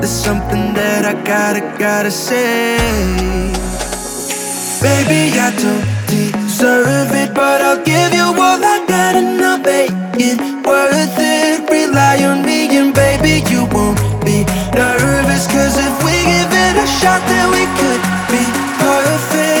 there's something that I gotta, gotta say. Baby, I don't deserve it, but I'll give you all I got and I'll make it worth it. Rely on me, and baby, you won't be nervous. Cause if we give it a shot, then we could be perfect.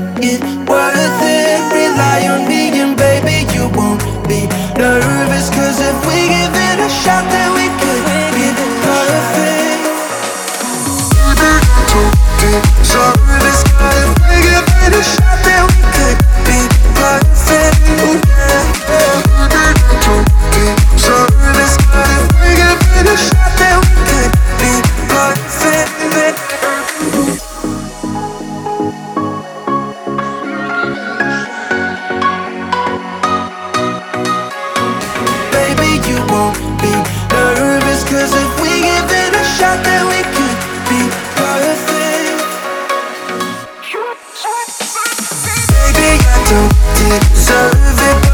don't deserve it.